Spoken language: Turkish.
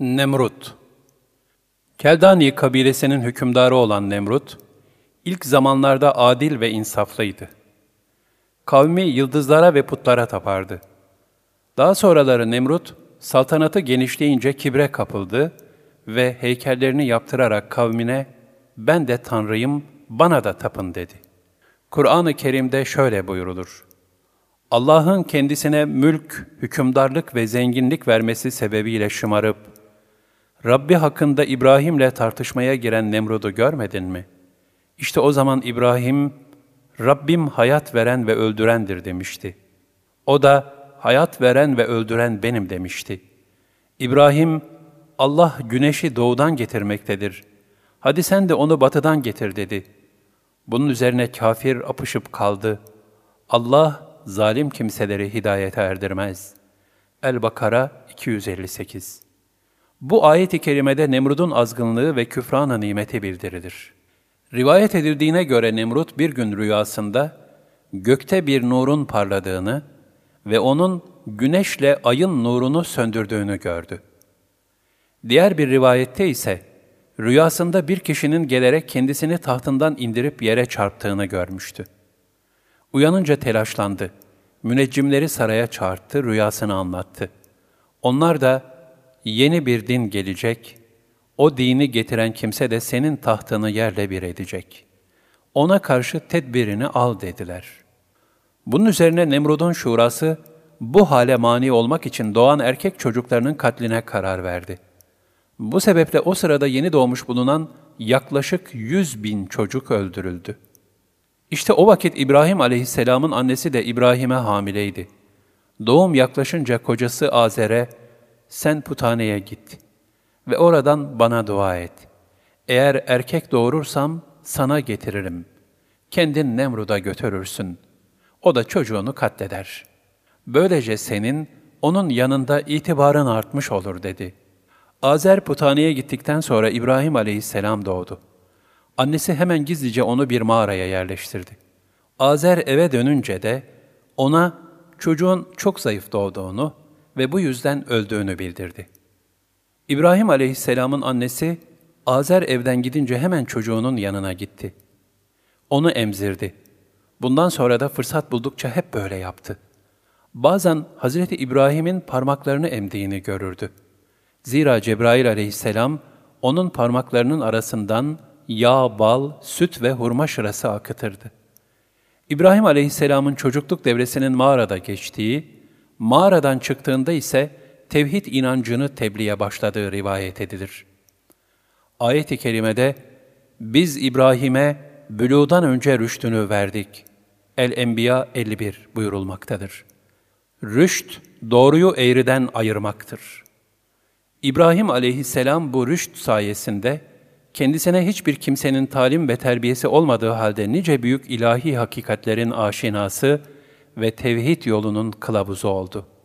Nemrut Keldani kabilesinin hükümdarı olan Nemrut, ilk zamanlarda adil ve insaflıydı. Kavmi yıldızlara ve putlara tapardı. Daha sonraları Nemrut, saltanatı genişleyince kibre kapıldı ve heykellerini yaptırarak kavmine, ben de Tanrıyım, bana da tapın dedi. Kur'an-ı Kerim'de şöyle buyurulur. Allah'ın kendisine mülk, hükümdarlık ve zenginlik vermesi sebebiyle şımarıp, Rabbi hakkında İbrahim'le tartışmaya giren Nemrud'u görmedin mi? İşte o zaman İbrahim, Rabbim hayat veren ve öldürendir demişti. O da, hayat veren ve öldüren benim demişti. İbrahim, Allah güneşi doğudan getirmektedir. Hadi sen de onu batıdan getir dedi. Bunun üzerine kafir apışıp kaldı. Allah, zalim kimseleri hidayete erdirmez. El-Bakara 258 Bu ayet-i kerimede Nemrud'un azgınlığı ve küfrana nimeti bildirilir. Rivayet edildiğine göre Nemrut bir gün rüyasında gökte bir nurun parladığını ve onun güneşle ayın nurunu söndürdüğünü gördü. Diğer bir rivayette ise rüyasında bir kişinin gelerek kendisini tahtından indirip yere çarptığını görmüştü. Uyanınca telaşlandı. Müneccimleri saraya çağırttı, rüyasını anlattı. Onlar da yeni bir din gelecek, o dini getiren kimse de senin tahtını yerle bir edecek. Ona karşı tedbirini al dediler. Bunun üzerine Nemrud'un şurası, bu hale mani olmak için doğan erkek çocuklarının katline karar verdi. Bu sebeple o sırada yeni doğmuş bulunan yaklaşık yüz bin çocuk öldürüldü. İşte o vakit İbrahim aleyhisselamın annesi de İbrahim'e hamileydi. Doğum yaklaşınca kocası Azer'e, sen putaneye git ve oradan bana dua et. Eğer erkek doğurursam sana getiririm. Kendin Nemrud'a götürürsün. O da çocuğunu katleder. Böylece senin onun yanında itibarın artmış olur dedi. Azer putaneye gittikten sonra İbrahim aleyhisselam doğdu. Annesi hemen gizlice onu bir mağaraya yerleştirdi. Azer eve dönünce de ona çocuğun çok zayıf doğduğunu ve bu yüzden öldüğünü bildirdi. İbrahim aleyhisselamın annesi Azer evden gidince hemen çocuğunun yanına gitti. Onu emzirdi. Bundan sonra da fırsat buldukça hep böyle yaptı. Bazen Hazreti İbrahim'in parmaklarını emdiğini görürdü. Zira Cebrail aleyhisselam onun parmaklarının arasından yağ, bal, süt ve hurma şırası akıtırdı. İbrahim aleyhisselamın çocukluk devresinin mağarada geçtiği, mağaradan çıktığında ise tevhid inancını tebliğe başladığı rivayet edilir. Ayet-i kerimede, biz İbrahim'e bülûdan önce rüştünü verdik. El-Enbiya 51 buyurulmaktadır. Rüşt, doğruyu eğriden ayırmaktır. İbrahim aleyhisselam bu rüşt sayesinde, kendisine hiçbir kimsenin talim ve terbiyesi olmadığı halde nice büyük ilahi hakikatlerin aşinası ve tevhid yolunun kılavuzu oldu.''